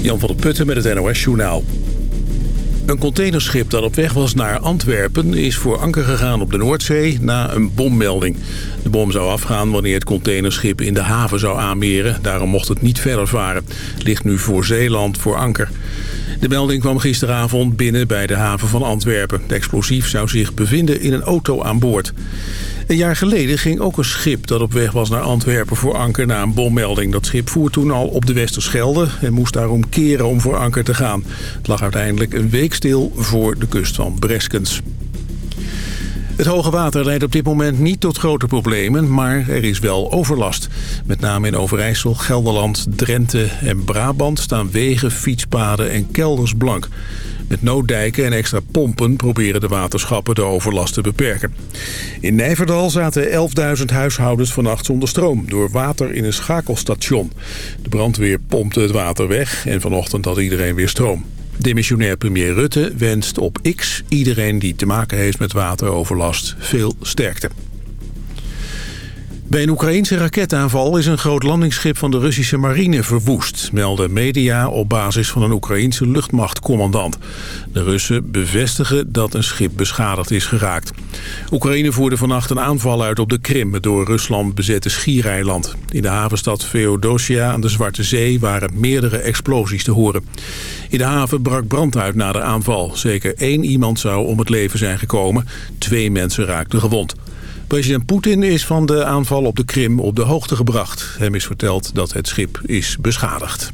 Jan van der Putten met het NOS Journaal. Een containerschip dat op weg was naar Antwerpen is voor anker gegaan op de Noordzee na een bommelding. De bom zou afgaan wanneer het containerschip in de haven zou aanmeren. Daarom mocht het niet verder varen. Ligt nu voor Zeeland voor anker. De melding kwam gisteravond binnen bij de haven van Antwerpen. De explosief zou zich bevinden in een auto aan boord. Een jaar geleden ging ook een schip dat op weg was naar Antwerpen voor anker na een bommelding. Dat schip voer toen al op de Westerschelde en moest daarom keren om voor anker te gaan. Het lag uiteindelijk een week stil voor de kust van Breskens. Het hoge water leidt op dit moment niet tot grote problemen, maar er is wel overlast. Met name in Overijssel, Gelderland, Drenthe en Brabant staan wegen, fietspaden en kelders blank. Met nooddijken en extra pompen proberen de waterschappen de overlast te beperken. In Nijverdal zaten 11.000 huishoudens vannacht zonder stroom... door water in een schakelstation. De brandweer pompte het water weg en vanochtend had iedereen weer stroom. Demissionair premier Rutte wenst op X iedereen die te maken heeft met wateroverlast veel sterkte. Bij een Oekraïnse raketaanval is een groot landingsschip van de Russische marine verwoest, melden media op basis van een Oekraïense luchtmachtcommandant. De Russen bevestigen dat een schip beschadigd is geraakt. Oekraïne voerde vannacht een aanval uit op de Krim, het door Rusland bezette schiereiland. In de havenstad Feodosia aan de Zwarte Zee waren meerdere explosies te horen. In de haven brak brand uit na de aanval. Zeker één iemand zou om het leven zijn gekomen. Twee mensen raakten gewond. President Poetin is van de aanval op de Krim op de hoogte gebracht. Hem is verteld dat het schip is beschadigd.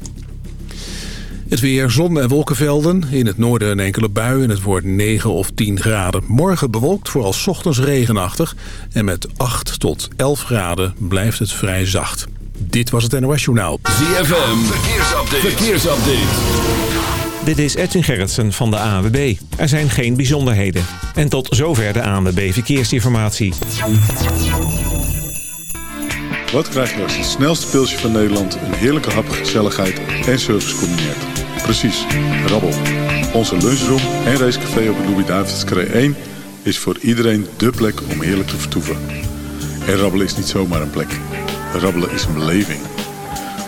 Het weer, zon en wolkenvelden. In het noorden een enkele bui en het wordt 9 of 10 graden. Morgen bewolkt, vooral ochtends regenachtig. En met 8 tot 11 graden blijft het vrij zacht. Dit was het NOS Journaal. ZFM, verkeersupdate. verkeersupdate. Dit is Edwin Gerritsen van de ANWB. Er zijn geen bijzonderheden. En tot zover de ANWB Verkeersinformatie. Wat krijg je als het snelste pilsje van Nederland... een heerlijke hap, gezelligheid en service combineert? Precies, rabbel. Onze lunchroom en racecafé op de Louis-David's 1... is voor iedereen dé plek om heerlijk te vertoeven. En rabbelen is niet zomaar een plek. Rabbelen is een beleving.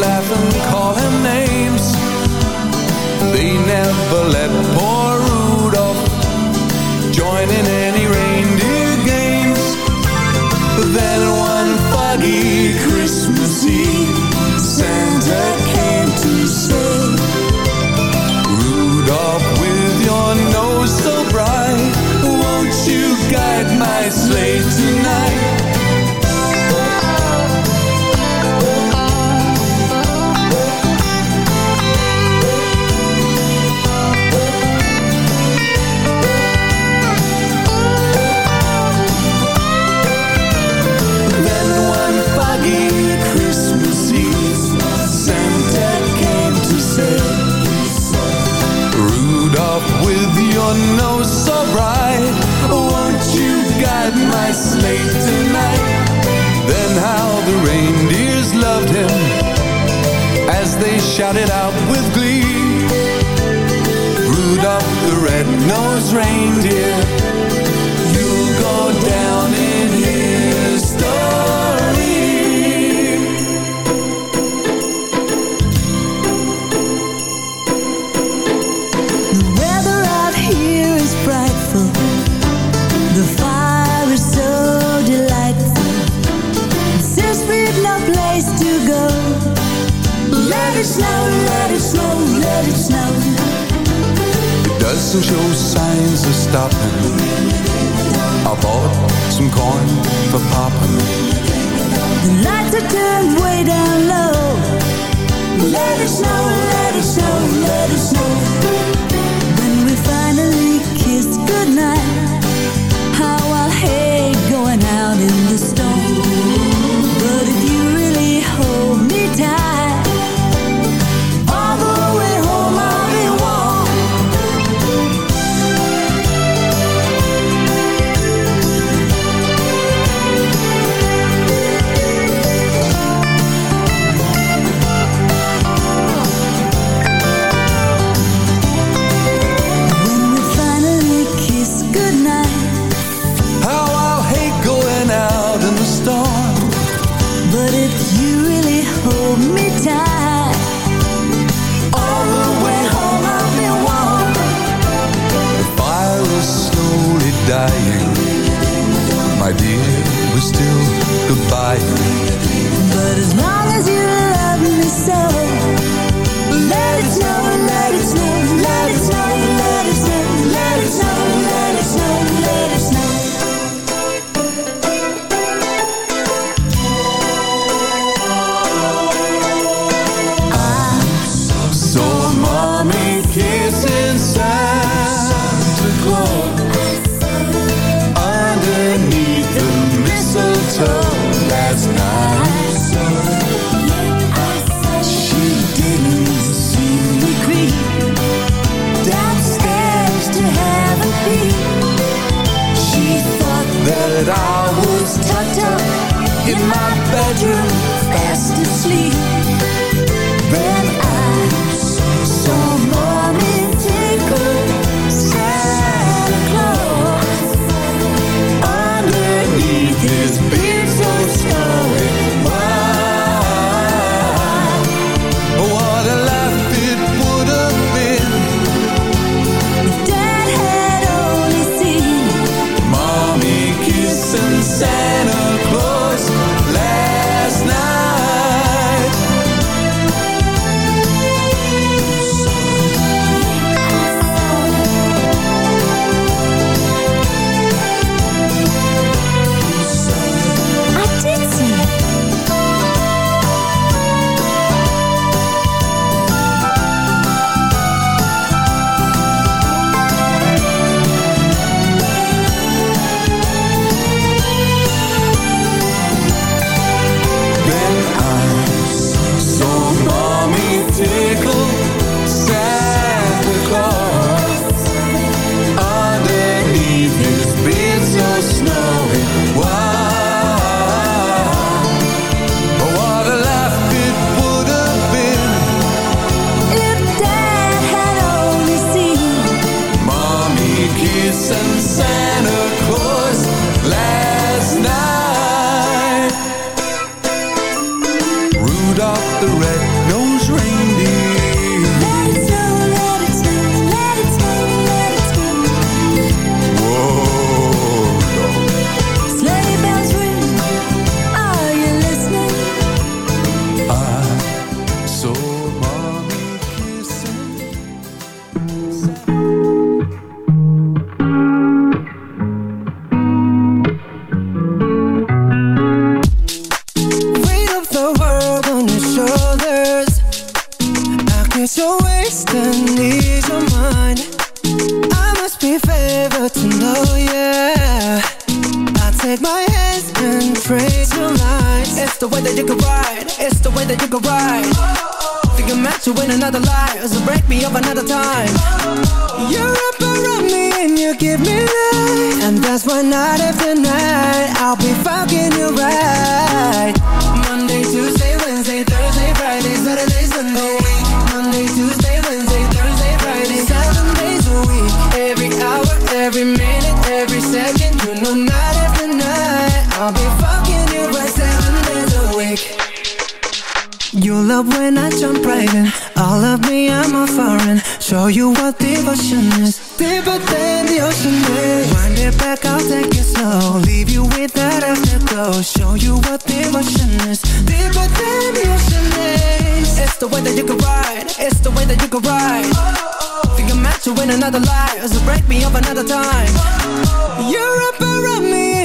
laugh and call him names. They never let poor Rudolph join in sleigh tonight. Then how the reindeers loved him as they shouted out with glee. Rudolph the red-nosed reindeer and show signs of stopping. I bought some corn for popping. The lights are turned way down low. Let it snow, let it snow, let it snow. Take my hands and your lines It's the way that you can ride. It's the way that you can ride. Think I'm meant to win another life. So break me up another time. You're up around me and you give me life. And that's why night after night I'll be fucking you right. Monday, Tuesday, Wednesday, Thursday, Friday, Saturday, Sunday. Monday, Tuesday, Wednesday, Thursday, Friday. Seven days a week. Every hour, every minute, I'll be fucking you right seven days a week. You love when I jump right in. All of me, I'm a foreign. Show you what devotion is. Deeper than the ocean is. Wind it back, I'll take it slow. Leave you with that afterglow Show you what devotion is. Deeper than the ocean is. It's the way that you can ride. It's the way that you can ride. Oh Think I'm meant to win another life. So break me up another time. You're up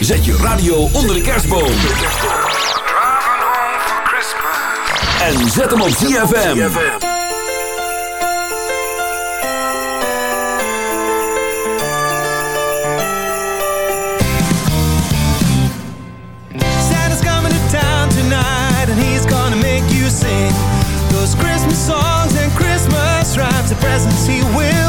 Zet je radio onder de kerstboom. En zet hem op ZFM. Santa's coming to town tonight and he's gonna make you sing those Christmas songs and Christmas rhymes. The presents he will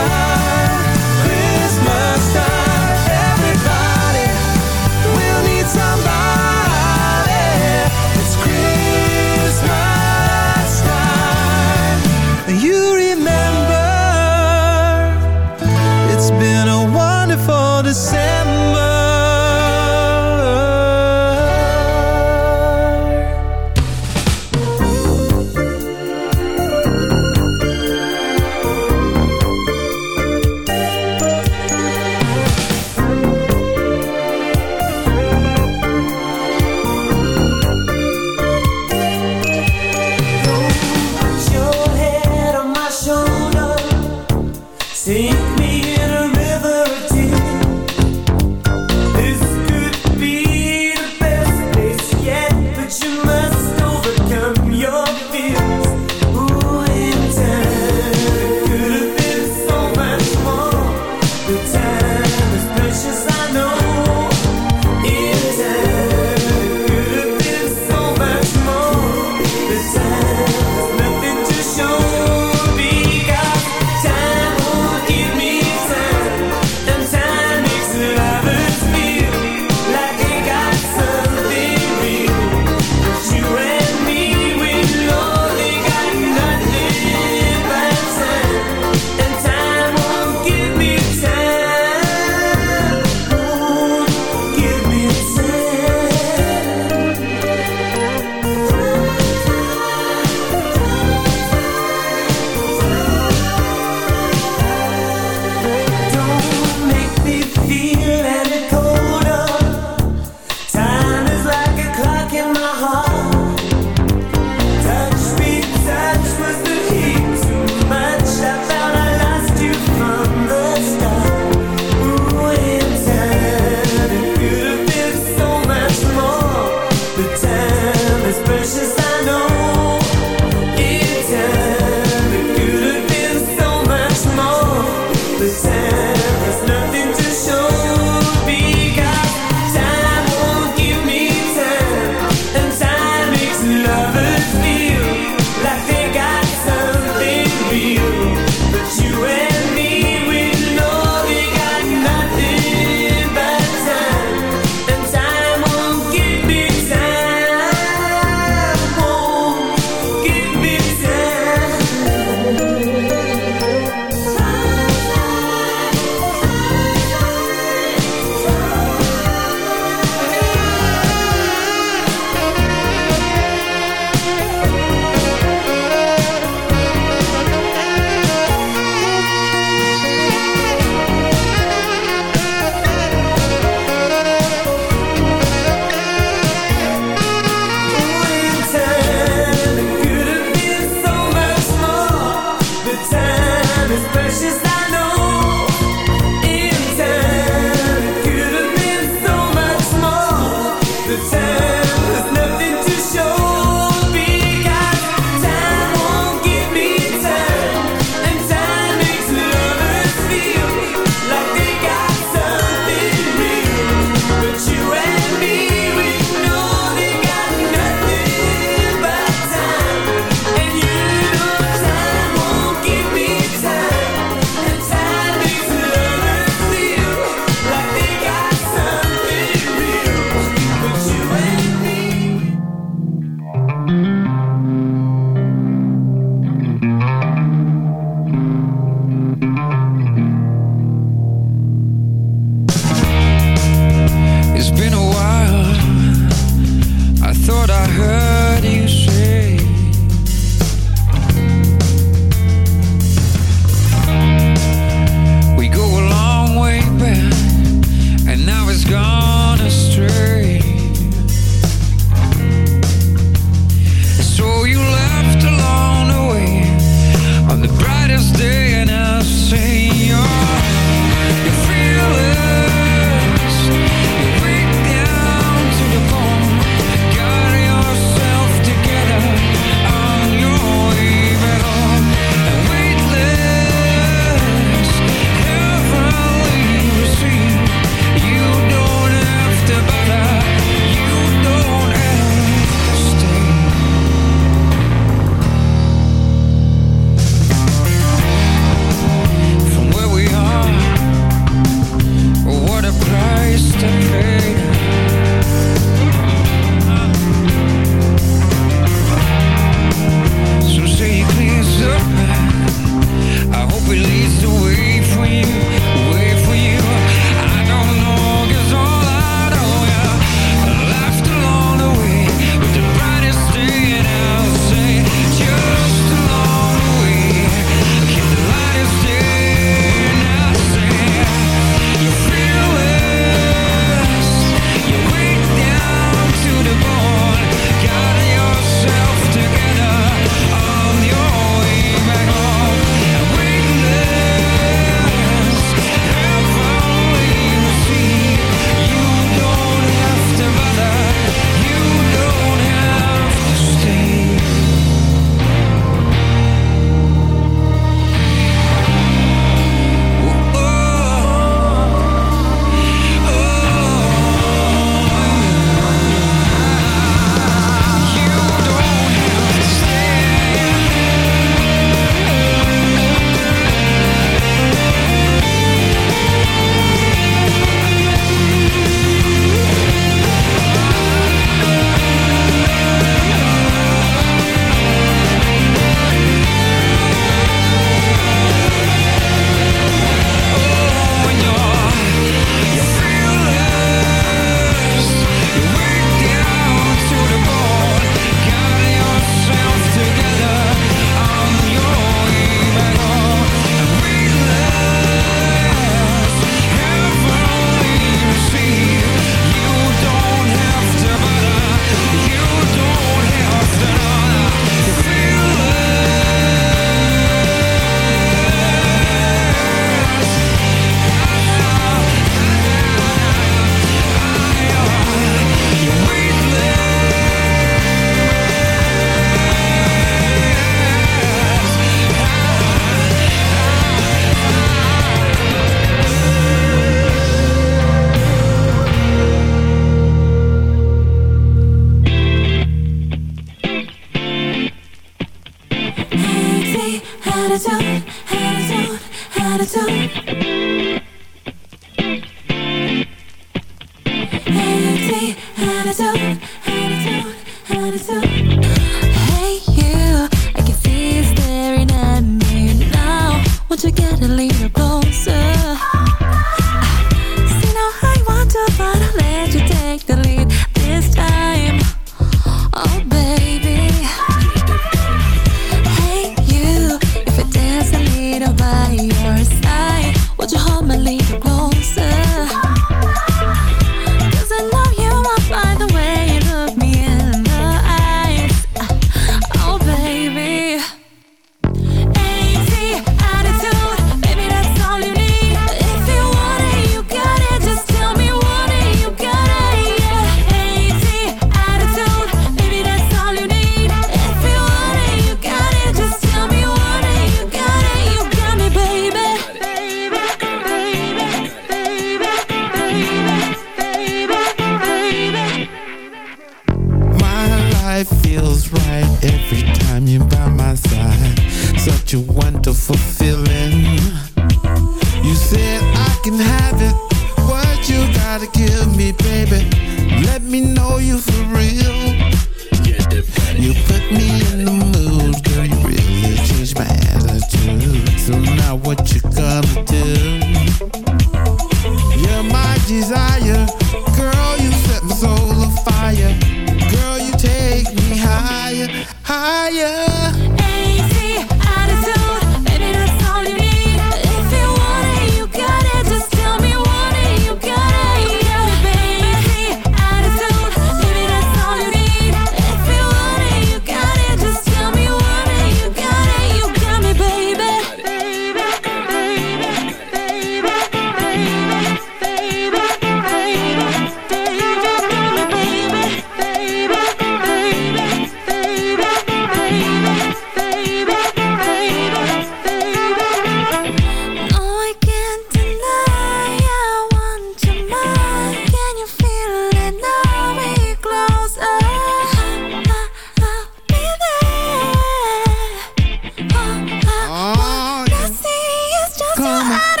Ага.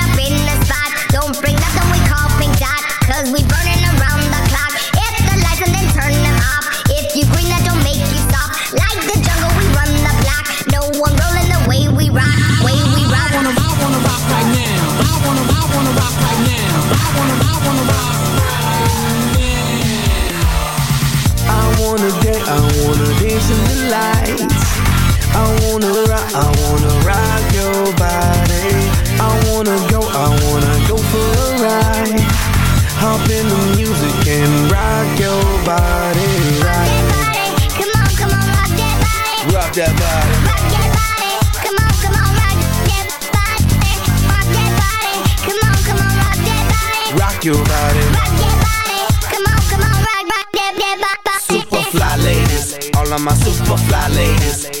don't bring nothing we call pink dot. Cause we burning around the clock. Hit the lights and then turn them off. If you green, that don't make you stop. Like the jungle, we run the block. No one rolling the way we rock, way we rock. I wanna, I wanna rock right now. I wanna, I wanna rock right now. I wanna, I wanna rock right now. I wanna dance, I wanna dance in the lights. I wanna rock, I wanna rock your body. I wanna go, I wanna go for a ride. Hop in the music and rock your body. Rock, Come on, come on, rock that body. rock that body. Rock that body. Come on, come on, rock that body. Rock that body. Come on, come on, rock that body. Rock your body. Rock that body. Come on, come on, rock, rock that, that body. Super fly ladies all of my super fly ladies.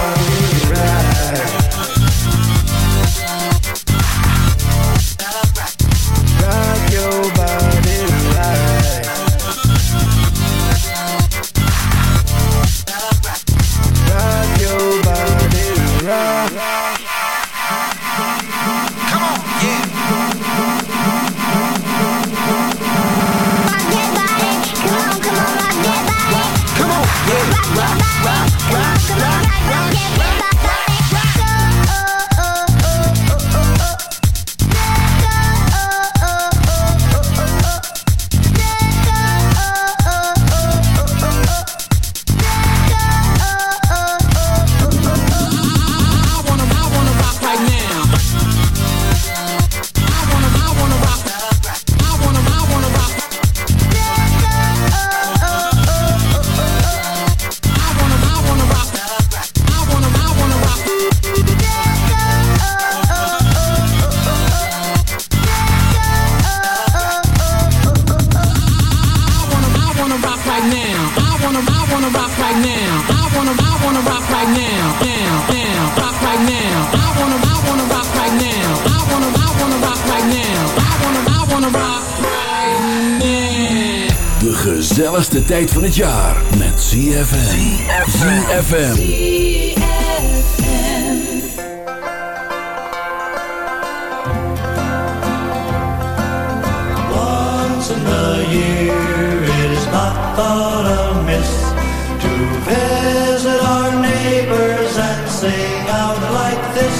het jaar met ZFM. ZFM. Once in a year it is not thought amiss to visit our neighbors and sing out like this.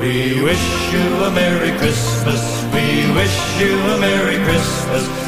We wish you a Merry Christmas. We wish you a Merry Christmas.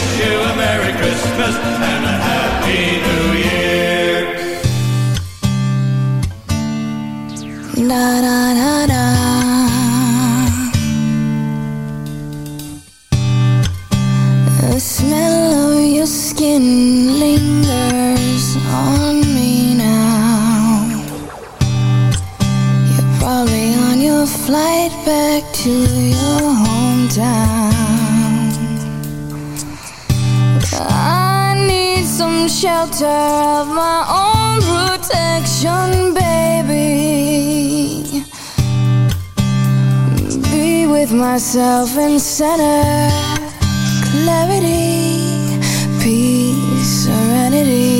wish you a Merry Christmas and a Happy New Year. Da. The smell of your skin lingers on me now. You're probably on your flight back to your hometown. Shelter of my own protection, baby. Be with myself and center clarity, peace, serenity.